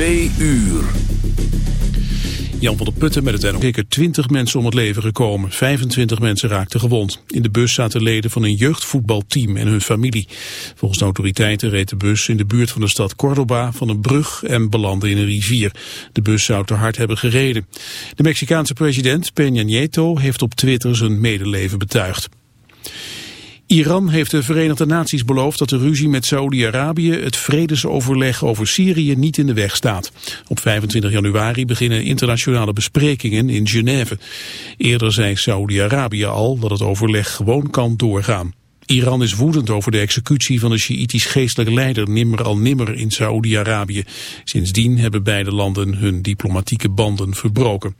Twee uur. Jan van der Putten met het NO. Zeker 20 mensen om het leven gekomen. 25 mensen raakten gewond. In de bus zaten leden van een jeugdvoetbalteam en hun familie. Volgens de autoriteiten reed de bus in de buurt van de stad Cordoba van een brug en belandde in een rivier. De bus zou te hard hebben gereden. De Mexicaanse president Peña Nieto heeft op Twitter zijn medeleven betuigd. Iran heeft de Verenigde Naties beloofd dat de ruzie met Saoedi-Arabië het vredesoverleg over Syrië niet in de weg staat. Op 25 januari beginnen internationale besprekingen in Genève. Eerder zei Saoedi-Arabië al dat het overleg gewoon kan doorgaan. Iran is woedend over de executie van de Sjiïtisch geestelijke leider Nimr al-Nimr in Saoedi-Arabië. Sindsdien hebben beide landen hun diplomatieke banden verbroken.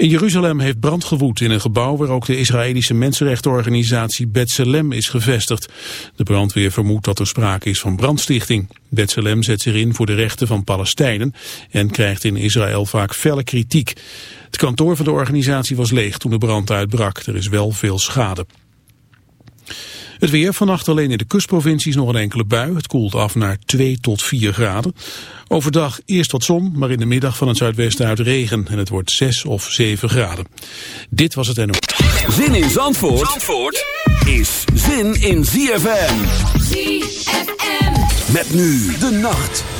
In Jeruzalem heeft brand gewoed in een gebouw waar ook de Israëlische mensenrechtenorganisatie B'Tselem is gevestigd. De brandweer vermoedt dat er sprake is van brandstichting. B'Tselem zet zich in voor de rechten van Palestijnen en krijgt in Israël vaak felle kritiek. Het kantoor van de organisatie was leeg toen de brand uitbrak. Er is wel veel schade. Het weer vannacht alleen in de kustprovincies nog een enkele bui. Het koelt af naar 2 tot 4 graden. Overdag eerst wat zon, maar in de middag van het zuidwesten uit regen. En het wordt 6 of 7 graden. Dit was het NO. Zin in Zandvoort, Zandvoort is zin in ZFM. ZFM. Met nu de nacht.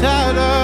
shadow.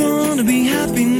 Wanna be happy now.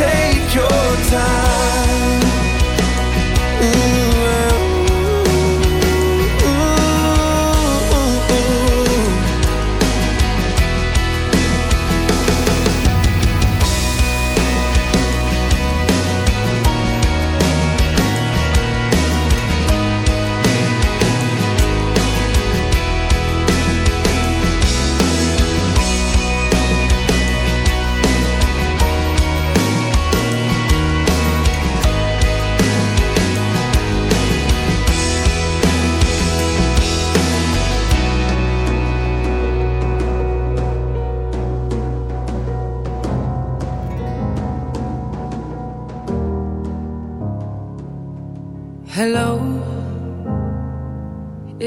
take your time.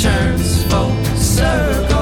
turns full circle.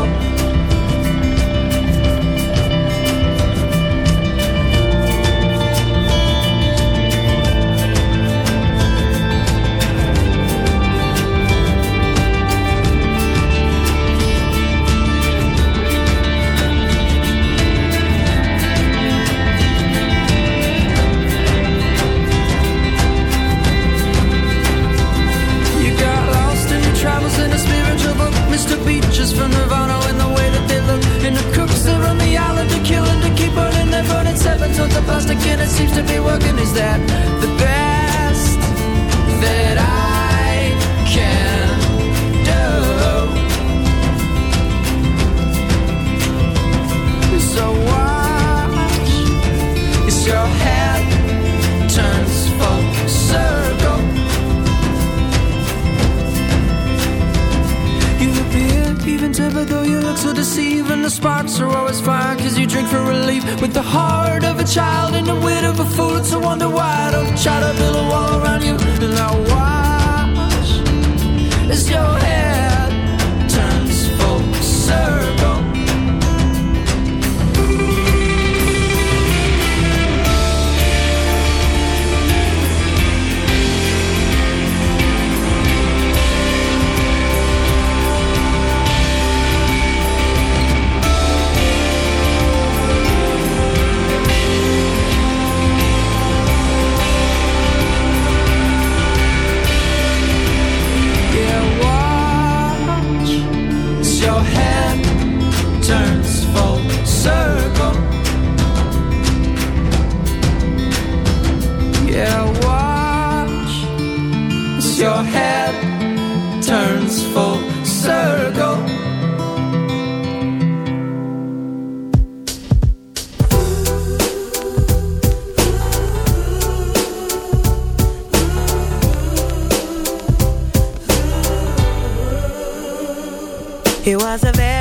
He was a very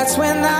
That's when I